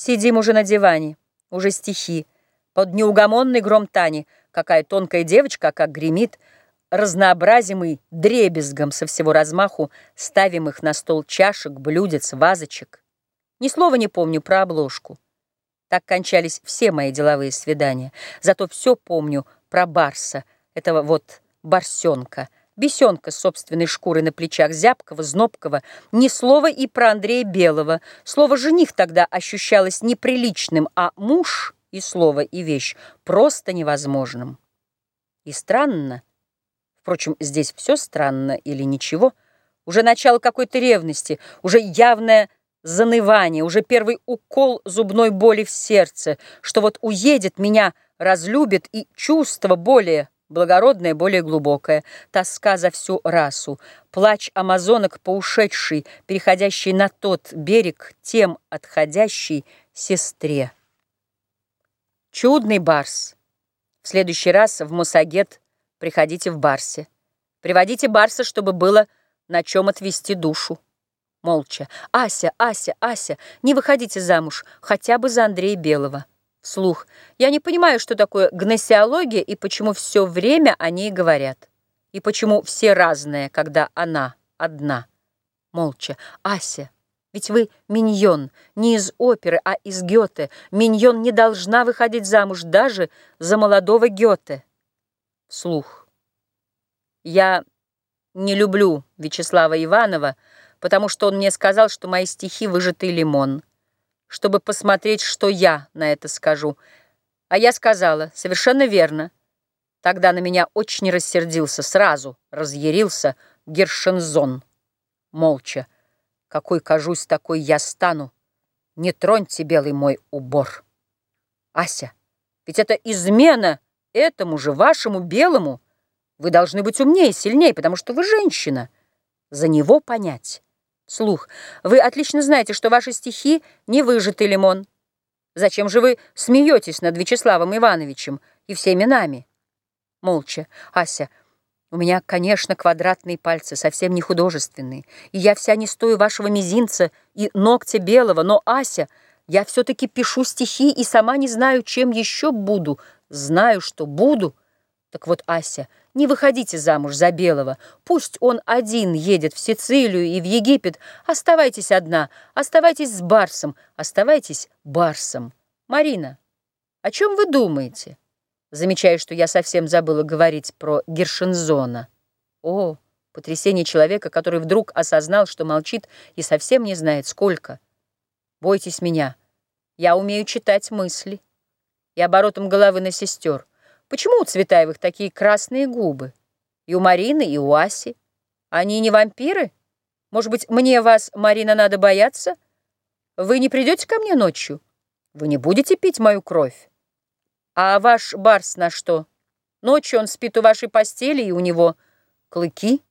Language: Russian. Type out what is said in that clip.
Сидим уже на диване, уже стихи, под неугомонный гром Тани, какая тонкая девочка, как гремит, разнообразимый дребезгом со всего размаху, ставим их на стол чашек, блюдец, вазочек. Ни слова не помню про обложку. Так кончались все мои деловые свидания. Зато все помню про Барса, этого вот Барсенка, бесенка с собственной шкурой на плечах, зябкого, знобкого, ни слова и про Андрея Белого. Слово «жених» тогда ощущалось неприличным, а муж и слово, и вещь просто невозможным. И странно, впрочем, здесь все странно или ничего, уже начало какой-то ревности, уже явное занывание, уже первый укол зубной боли в сердце, что вот уедет, меня разлюбит, и чувство более благородное, более глубокое, тоска за всю расу, плач амазонок по ушедшей, переходящей на тот берег, тем отходящей сестре. Чудный барс. В следующий раз в Мусагет приходите в барсе. Приводите барса, чтобы было на чем отвести душу. Молча. «Ася, Ася, Ася, не выходите замуж, хотя бы за Андрея Белого». Слух. Я не понимаю, что такое гносеология и почему все время о ней говорят. И почему все разные, когда она одна. Молча. Ася, ведь вы миньон, не из оперы, а из Гёте. Миньон не должна выходить замуж даже за молодого Гёте. Слух. Я не люблю Вячеслава Иванова, потому что он мне сказал, что мои стихи выжатый лимон чтобы посмотреть, что я на это скажу. А я сказала, совершенно верно. Тогда на меня очень рассердился, сразу разъярился Гершензон. Молча. Какой кажусь, такой я стану. Не троньте белый мой убор. Ася, ведь это измена этому же вашему белому. Вы должны быть умнее, сильнее, потому что вы женщина. За него понять. Слух. Вы отлично знаете, что ваши стихи не выжатый лимон. Зачем же вы смеетесь над Вячеславом Ивановичем и всеми нами? Молча. Ася, у меня, конечно, квадратные пальцы, совсем не художественные, и я вся не стою вашего мизинца и ногтя белого, но, Ася, я все-таки пишу стихи и сама не знаю, чем еще буду. Знаю, что буду. Так вот, Ася, не выходите замуж за Белого. Пусть он один едет в Сицилию и в Египет. Оставайтесь одна, оставайтесь с Барсом, оставайтесь Барсом. Марина, о чем вы думаете? Замечаю, что я совсем забыла говорить про Гершензона. О, потрясение человека, который вдруг осознал, что молчит и совсем не знает, сколько. Бойтесь меня. Я умею читать мысли. И оборотом головы на сестер. Почему у Цветаевых такие красные губы? И у Марины, и у Аси. Они не вампиры? Может быть, мне вас, Марина, надо бояться? Вы не придете ко мне ночью? Вы не будете пить мою кровь? А ваш барс на что? Ночью он спит у вашей постели, и у него клыки.